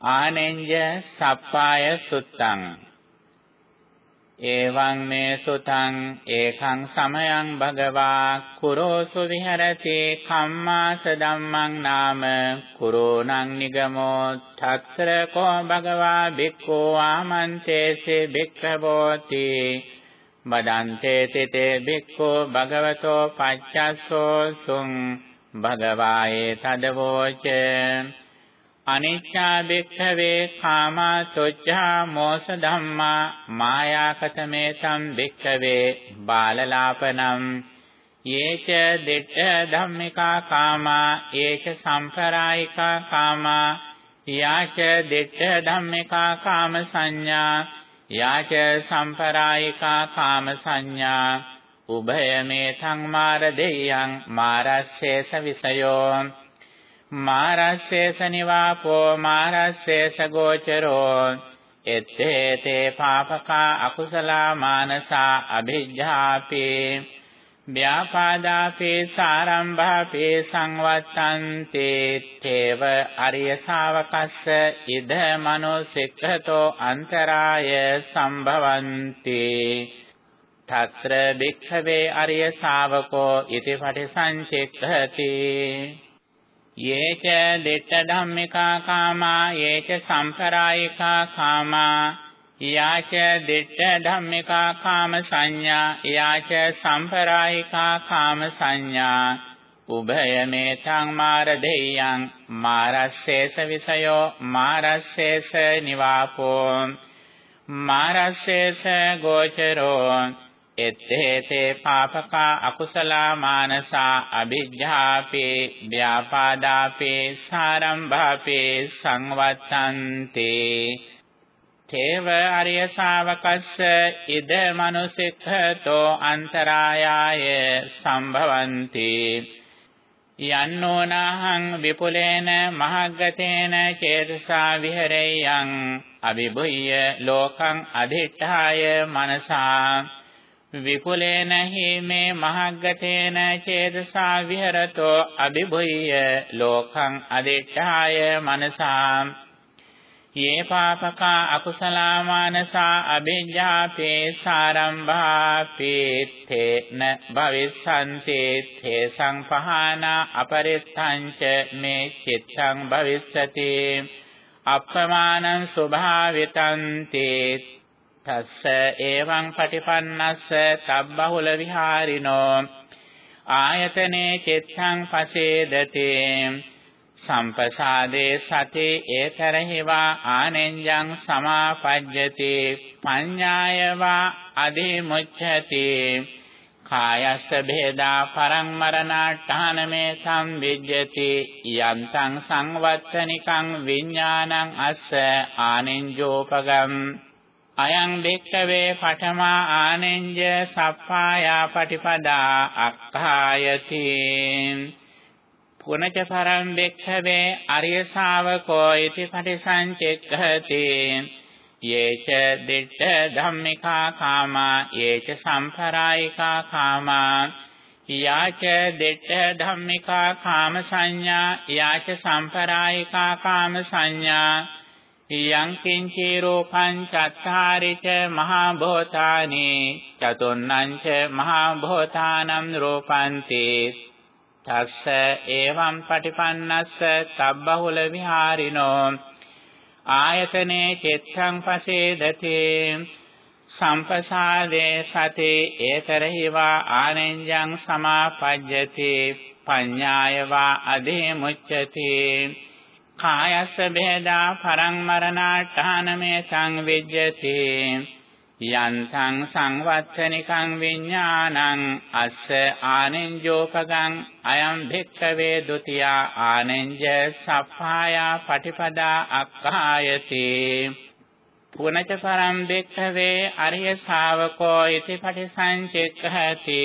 ආනෙන්ජ සප්පාය සුත්තං. එවං මේ සුතං ඒකං සමයං භගවා කුරෝසු විහෙරති කම්මාස ධම්මං නාම කුරෝණං නිගමෝ තත්‍ර කෝ භගවා බික්ඛෝ ආමන්තේසේ බික්ඛවෝති බදන්තේ තිතේ බික්ඛෝ භගවතෝ පච්චස්සෝ සුං භගවායේ තදවෝච. අනිච්චා බික්ඛවේ කාමා තොච්ඡා මෝස ධම්මා මායාකතමේ සම් බික්ඛවේ බාලලාපනම්. යේච දිට්ඨ ධම්මිකා කාමා ඒච සම්පරායිකා කාමා යාච දිට්ඨ ධම්මිකා කාම සංඥා යාච සම්පරායිකා කාම සංඥා. උභය මේ සංමාර දෙයයන් මාරස්සේස විසයෝ. මාරස්සේස නිවාපෝ මාරස්සේස ගෝචරෝ එත්තේතේ පාපකා අකුසලා මානසා අභිජ්ජාපි ව්‍යාපාදාපේ සාරම්භාපේ සංවත්තන්තේ තේව අරිය ශාවකස්ස ඉද මනෝසික්ඛතෝ අන්තරාය සම්භවಂತಿ తත්‍ර භික්ඛවේ අරිය ශාවකෝ ඉති පටිසංචෙක්ඛති යේච දිට්ඨ ධම්මිකා කාමා යේච සම්පරායිකා කාමා යාච දිට්ඨ ධම්මිකා කාම සංඥා යාච සම්පරායිකා කාම සංඥා. උභය මේතං මාර දෙයයන් මාරස්සේස විසයෝ මාරස්සේස නිවාපෝ. මාරස්සේස ගෝචරෝ. එත්තේතේ පාපකා අකුසලා මානසා අභිජ්ජාපේ ව්‍යාපාදාපේ සාරම්භාපේ සංවත්තන්තේ තේව අරිය ශාවකස්ස ඉද මනුසික්ඛතෝ අන්තරායාය සම්භවಂತಿ යන්නෝනාහං විපුලේන මහග්ගතේන චේතසා විහෙරෙයං අවිභුය්‍ය ලෝකං අධිඨාය මනසා විපුලේන හේමේ මහග්ගතේන චේතසා විහෙරතෝ අභිභුය්‍ය ලෝකං අදිඨාය මනසා යේ පාපකා අකුසලා මානසා අභිජ්ජාපේ සාරම්භාපේත්තේන භවිස්සන්ති තේ සංපහානා අපරිත්තංච මේ චිත්තං භවිස්සති. අප්‍රමාණං ස්වභාවිතං තේ තස්ස එවං පටිපන්නස්ස තබ්බහුල විහාරිනෝ ආයතනේ චිත්තං පසේදති සම්පසාදේ සති ඒතරහිවා ආනෙන්ජං සමාපජ්ජති පඤ්ඤායවා අධිමුච්ඡති කායස්ස භේදා පරං මරණාඨානමේ සම්විජ්ජති යන්තං සංවත්තනිකං විඥානං අස්ස ආනෙන්ජෝපගම් අයං භික්ඛවේ පඨමා ආනෙන්ජ සප්පායා පටිපදා අක්ඛායති. පුනච පරම් භික්ඛවේ අරිය ශාවකෝ ඉති පටිසංචෙක්ඛති. යේච දිට්ඨ ධම්මිකා කාමා යේච සම්පරායිකා කාමා යාච දිට්ඨ ධම්මිකා කාම සංඥා යාච සම්පරායිකා කාම සංඥා යං කිංචේ රූපං චත්තාරිච මහා භූතානි චතුන්නං ච මහා භූතානං රූපන්ති. තස්ස එවං පටිපන්නස්ස තබ්බහුල විහාරිනෝ. ආයතනේ චිත්තං පසේදති. සම්පසාදේ සති ඒතරහිවා ආනෙන්ජං සමාපජ්ජති. පඤ්ඤායවා අධේ මුච්ඡති කායස්ස බේදා පරං මරණාඨානමේ සංවිජ්ජති. යන්තං සංවත්තනිකං විඥානං අස්ස ආනෙන්ජෝපගං අයං භික්ඛවේ ဒ ුතියා ආනෙන්ජ සප්පායා පටිපදා අක්ඛායති. පුනච පරම් භික්ඛවේ අරිය ශාවකෝ ඉති පටිසංචෙක්ඛති.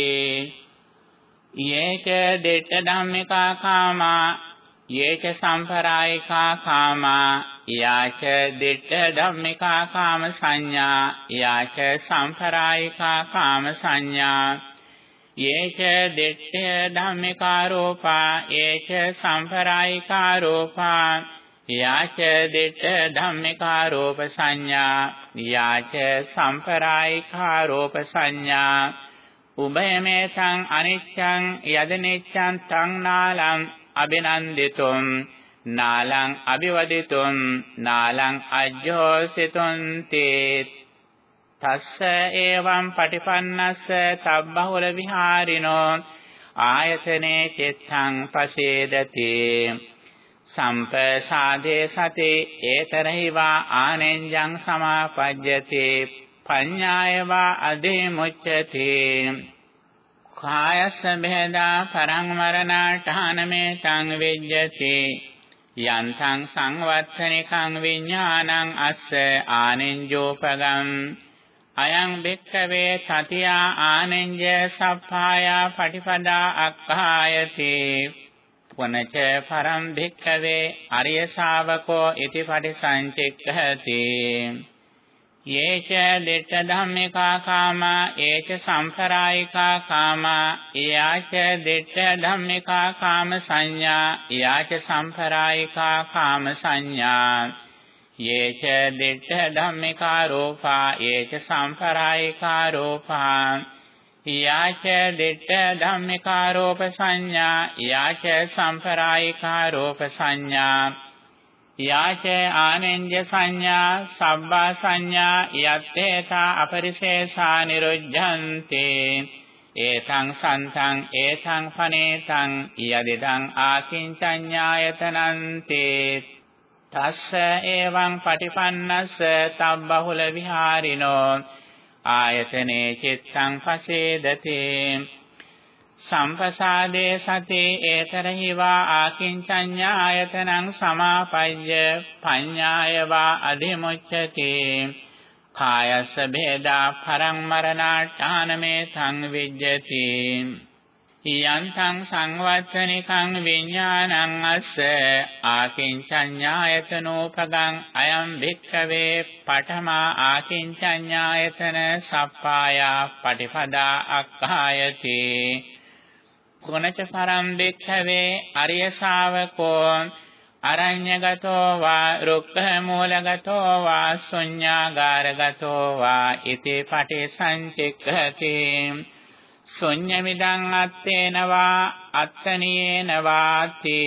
යේච දෙට්ඨ ධම්මිකා කාමා යේච සම්පරායිකා කාමා යාච දිට්ඨ ධම්මිකා කාම සංඥා යාච සම්පරායිකා කාම සංඥා. යේච දිට්ඨ ධම්මිකා රූපා යේච සම්පරායිකා රූපා යාච දිට්ඨ ධම්මිකා රූප සංඥා යාච සම්පරායිකා රූප සංඥා. උභයමේතං අනිච්ඡං යදනිච්ඡං තං නාලං අබිනන්දිතුම් නාලං අபிවදිතුම් නාලං අජ්ජෝසිතුම් තේ තස්ස එවං පටිපන්නස්ස තබ්බහුල විහාරිනෝ ආයතනේ චිත්තං පසේදති. සම්පසාදේ සතේ ඒතරහිවා ආනෙන්ජං සමාපජ්ජති. පඤ්ඤායවා අදේ මුච්ඡති කායස්ස බෙදා පරං මරණාඨානමේ තං විජ්ජති යන්තං සංවත්තනිකං විඥානං අස්ස ආනෙන්ජෝපගම් අයං බික්කවේ සතියා ආනෙන්ජ සප්පායා පටිපදා අක්ඛායති පුනච පරම් භික්ඛවේ අරිය ශාවකෝ ඉති පටිසංචික්ඛති යේච දිට්ඨ ධම්මිකා කාමා ඒච සම්පරායිකා කාමා යාච දිට්ඨ ධම්මිකා කාම සංඥා යාච සම්පරායිකා කාම සංඥා. යේච දිට්ඨ ධම්මිකා රූපා ඒච සම්පරායිකා රූපා. යාච දිට්ඨ ධම්මිකා රූප සංඥා යාච සම්පරායිකා රූප සංඥා. යාච ආනෙන්ජ සංඥා සබ්බා සංඥා යත්තේතා අපරිශේෂා නිරුද්ධන්තේ ඒතං සන්තං ඒතං පනේතං යදිදං ආකින්චඤ්ඤායතනන්තේ. තස්ස එවං පටිපන්නස්ස තබ්බහුල විහාරිනෝ. ආයතනේ චිත්තං පසේදති. සම්පසාදේ සතේ ඒතරහිවා ආකින්චඤ්ඤා ආයතනං සමාපය්‍ය පඤ්ඤායවා අධිමුච්ඡති. කායස්ස භේදා පරං මරණාඨානමේ සංවිජ්ජති යන්තං සංවත්තනිකං විඥානං අස්ස ආකින්චඤ්ඤායතනෝපගං අයං භික්ඛවේ පඨමා ආකින්චඤ්ඤායතන සප්පායා පටිපදා අක්ඛායති. කුණච පරම් භික්ඛවේ අරිය ශාවකෝ අරඤ්‍යගතෝ වා රුක්ඛ මූලගතෝ වා ශුඤ්ඤාගාරගතෝ වා ඉති පටිසංචික්ඛති. ශුඤ්ඤමිදං අත්තේනවා අත්තනියේනවාති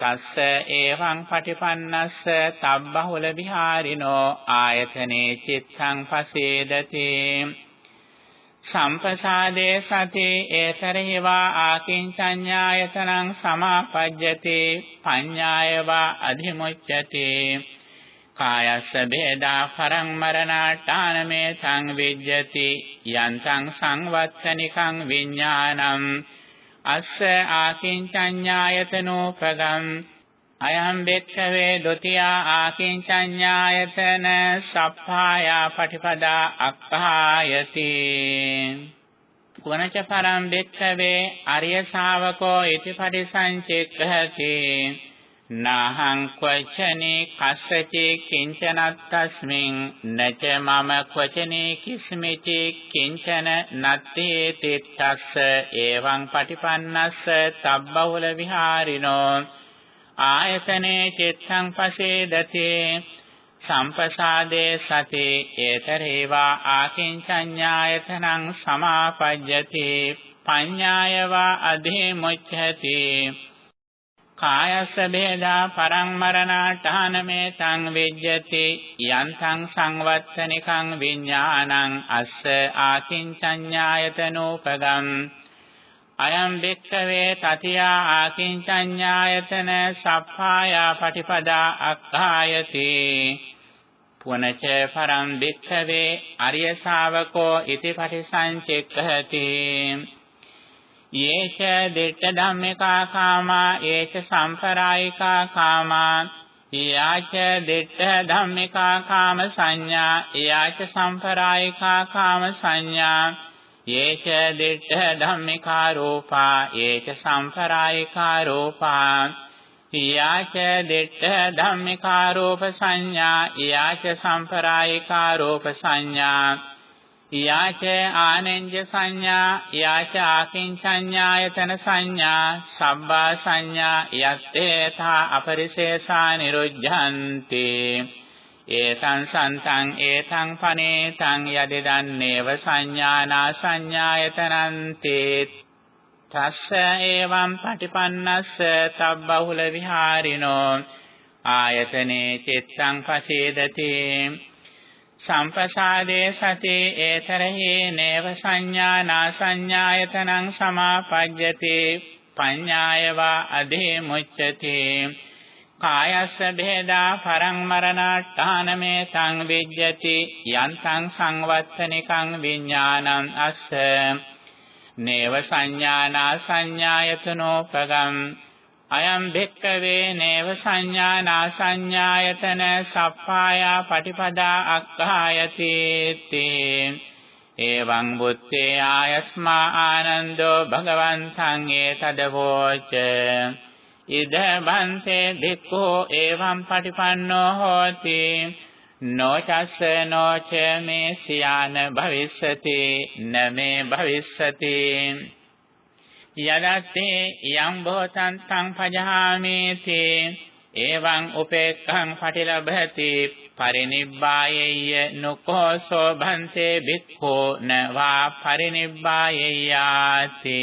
තස්ස එවං පටිපන්නස්ස තබ්බහුල විහාරිනෝ ආයතනේ චිත්තං පසේදති. සම්පසාදේ සති ඒතරහිවා ආකින්චඤ්ඤායතනං සමාපජ්ජති පඤ්ඤායවා අධිමුච්ඡති. කායස්ස බේදා පරං මරණාඨානමේ සංවිජ්ජති යන්තං සංවත්තනිකං විඥානං. අස්ස ආකින්චඤ්ඤායතනෝපගම් අයං බෙක්ඛවේ ဒ ුතියා ආකින්චඤ්ඤායතන සප්පායා පටිපදා අක්ඛායති. කුණච පරම් බෙක්ඛවේ අරිය ශාවකෝ ඉති පටිසංචෙක්ඛති නාහං ක්වචනේ කස්සචේ කිංචනත්තස්මින් නච මම ක්වචනේ කිස්මිචේ කිංචන නත්තේ තිත්තස්ස. එවං පටිපන්නස්ස තබ්බහුල විහාරිනෝ ආයතනේ චිත්තං පසේදතේ සම්පසාදේ සතේ ඒතරේවා ආකින්චඤ්ඤායතනං සමාපජ්ජති පඤ්ඤායවා අධේ මුච්ඡති කායස්ස බේදා පරං මරණාඨානමේ තං විජ්ජති යන්තං සංවත්තනිකං විඥානං අස්ස ආකින්චඤ්ඤායතනෝපගම් අයං බික්ඛවේ තතියා ආකින්චඤ්ඤායතන සප්පායා පටිපදා අක්ඛායති. පුනච පරම් බික්ඛවේ අරිය ශාවකෝ ඉති පටිසංචෙක්ඛති. යේච දිට්ඨ ධම්මිකා කාමා ඒච සම්පරායිකා කාමා යාච දිට්ඨ ධම්මිකා කාම සංඥා යාච සම්පරායිකා කාම සංඥා යේච දිට්ඨ ධම්මිකා රූපා ඒච සම්පරායිකා රූපා යාච දිට්ඨ ධම්මිකා රූප සංඥා යාච සම්පරායිකා රූප සංඥා යාච ආනෙන්ජ සංඥා යාච ආකින්චඤ්ඤායතන සංඥා සබ්බා සංඥා යත්තේ තා අපරිශේෂා නිරුද්ධන්ති ඒතං සන්තං ඒතං පනේතං යදිදන්නේව සංඥානා සංඥායතනන්ති. තස්ස එවං පටිපන්නස්ස තබ්බහුල විහාරිනෝ. ආයතනේ චිත්තං පසීදති. සම්පසාදේ සති ඒතරහි නේව සංඥානා සංඥායතනං සමාපජ්ජති. පඤ්ඤායවා අධේ මුච්ඡති කායස්ස භේදා පරං මරණාට්ඨානමේ සංවිජ්ජති යන්තං සංවත්තනිකං විඥානං අස්ස. නේව සංඥානා සංඥායතනෝපගම් අයම් භික්කවේ නේව සංඥානා සංඥායතන සප්පායා පටිපදා අක්ඛායති තේ। එවං බුත්තේ ආයස්මා ආනන්දෝ භගවන්තං ඒතදවෝච ඉද බන්තේ භික්ඛෝ එවං පටිපන්නෝ හෝති। නොචස්ස නොච මේ සියාන භවිස්සති නමේ භවිස්සති। යදත්තේ යම් භෝතං තං පජහාමේති එවං උපේක්ඛං පටිලභති පරිනිබ්බායෙය්‍ය නුකෝසෝ භන්තේ භික්ඛෝ නවා පරිනිබ්බායෙය්‍යාති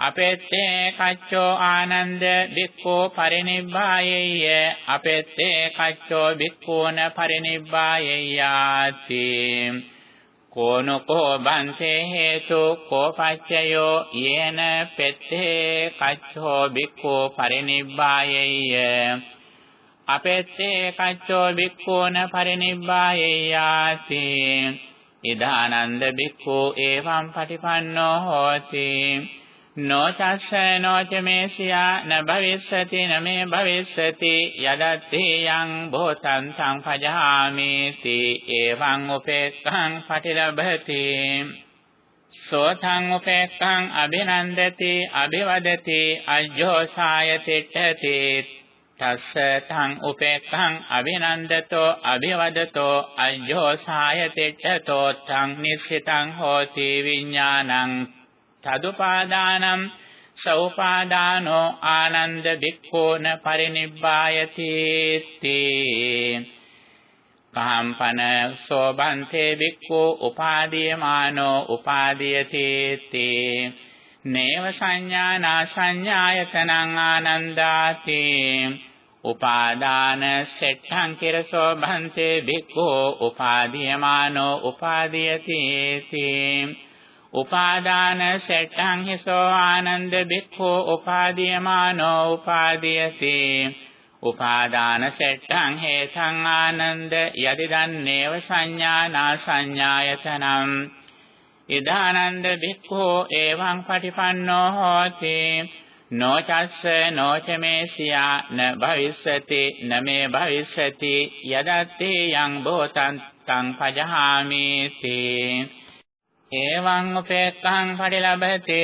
අපෙත්තේ කච්චෝ ආනන්ද භික්ඛෝ පරිනිබ්බායෙය්‍ය අපෙත්තේ කච්චෝ භික්ඛෝන පරිනිබ්බායෙය්‍යාති කෝනකෝ බන්තේ හේතු කෝපච්චයෝ යේන පෙත්තේ කච්චෝ බික්ඛෝ පරිනිබ්බායෙය්‍ය අපෙත්තේ කච්චෝ බික්ඛෝන පරිනිබ්බායෙය්‍යාති ඉදානන්ද බික්ඛෝ එවං පටිපන්නෝ හෝති. නොචස්ස නොච මේසියා න භවිස්සති න මේ භවිස්සති යදත්ති යං භෝතං සංපජාමේති එවං උපේක්ඛං පටිලභති සෝතං උපේක්ඛං අභිනන්දති අභිවදති අජ්ජෝසාය තිට්ඨති තස්ස තං උපේක්ඛං අභිනන්දතෝ අභිවදතෝ අජ්ජෝසාය තිට්ඨතෝ තං නිස්සිතං හෝති විඥානං තදුපාදානම් සෞපාදානෝ ආනන්ද භික්ඛෝන පරිනිබ්බායති තේ කම්පන සෝබන්තේ භික්ඛෝ උපාදීයමානෝ උපාදීයති තේ නේව සංඥානා සංඥායතනං ආනන්දාති උපාදාන සෙට්ඨං කිරසෝ භන්තේ භික්ඛෝ උපාදීයමානෝ උපාදීයති තේ උපාදාන සෙට්ටං හිසෝ ආනන්ද බික්ඛෝ උපාදීයමානෝ උපාදීයති. උපාදාන සෙට්ටං හේතං ආනන්ද යදිදන්නේව සංඥානා සංඥායතනම් ඉදානන්ද බික්ඛෝ එවං පටිපන්නෝ හෝති. නොචස්ස නොචමේසියා න භවිස්සති නමේ භවිස්සති යදත්තේ යං භෝතං තං පජහාමේති. එවං උපේක්ඛං පරිලබති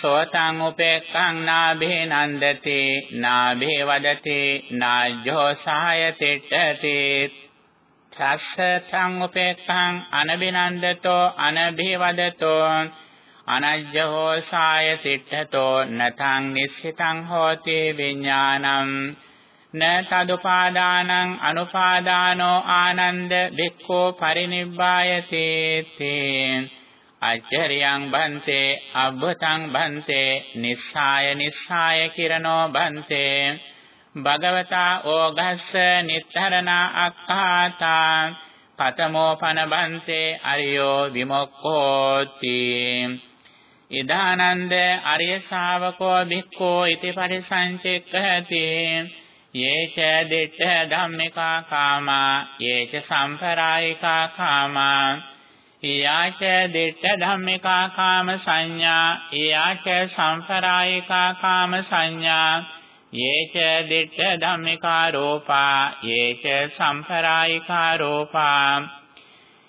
සෝතං උපේක්ඛං නාභේ නන්දති නාභේ වදති නාජ්ජෝ සහාය තිට්ඨති. සස්සතං උපේක්ඛං අනබිනන්දතෝ අනභේ වදතෝ අනජ්ජෝ සාය තිට්ඨතෝ නතං නිස්සිතං හෝති විඥානං. න තදුපාදානං අනුපාදානෝ ආනන්ද වික්ඛෝ පරිනිබ්බායති තේ. අච්චරියං බන්තේ අබ්බතං බන්තේ නිස්සාය නිස්සාය කිරණෝ බන්තේ. භගවතා ඕගස්ස නිත්තරණා අක්ඛාතා කතමෝ පන බන්තේ අරියෝ විමුක්ඛෝති. ඉදානන්ද අරිය ශාවකෝ භික්ඛෝ ඉති පරිසංචෙක්ඛති. යේච දිට්ඨ ධම්මිකා කාමා යේච සම්පරායිකා කාමා. යාච දිට්ඨ ධම්මිකා කාම සංඥා යාච සම්පරායිකා කාම සංඥා යේච දිට්ඨ ධම්මිකා රූපා යේච සම්පරායිකා රූපා.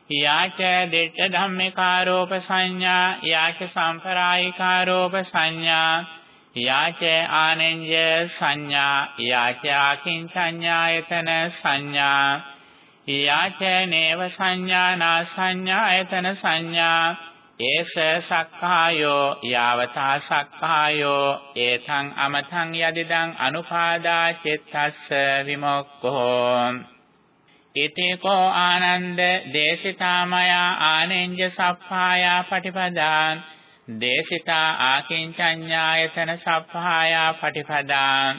යාච දිට්ඨ ධම්මිකා රූප සංඥා යාච සම්පරායිකා රූප සංඥා යාච ආනෙන්ජ සංඥා යාච ආකින් සංඥායතන සංඥා යාචනේව සංඥානා සංඥායතන සංඥා. ඒස සක්කායෝ යාවතා සක්කායෝ ඒතං අමතං යදිදං අනුපාදා චිත්තස්ස විමුක්ඛෝ. ඉතේකෝ ආනන්ද දේශිතාමයා ආනෙන්ජ සප්පායා පටිපදා. දේශිතා ආකින්චඤ්ඤායතන සප්පායා පටිපදා.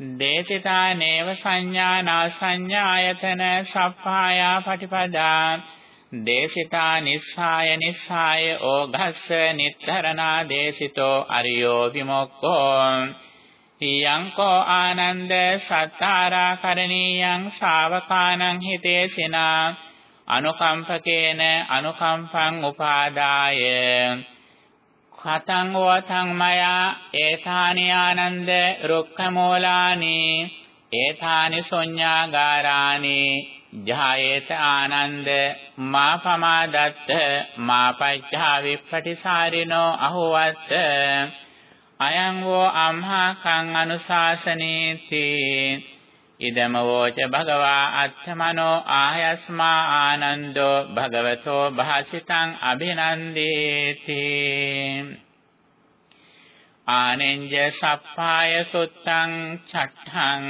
දේශිතා නේව සංඥානා සංඥායතන සප්පායා පටිපදා දේශිතා නිස්සාය නිස්සාය ඕඝස්ස නිත්තරණා දේශිතෝ අරියෝ විමුක්ඛෝ යංකෝ ආනන්ද සත්තාරා කරණීයං ශාවකානං හිතේසිනා අනුකම්පකේන අනුකම්පං උපාදාය කතං වතං මයා ඒතානි ආනන්ද රුක්ඛමූලානි ඒතානි සොඤ්ඤාගාරානි ජායේත ආනන්ද මා පමාදත්ත මා පච්චා විප්පටිසාරිනෝ අහුවත් අයං වෝ අම්හා කං අනුශාසනීති ඉදම වෝච භගවා අත්තමනෝ ආයස්මා ආනන්දෝ භගවතෝ භාසිතං අභිනන්දේති ආනෙන්ජ සප්පාය සුත්තං චට්ඨං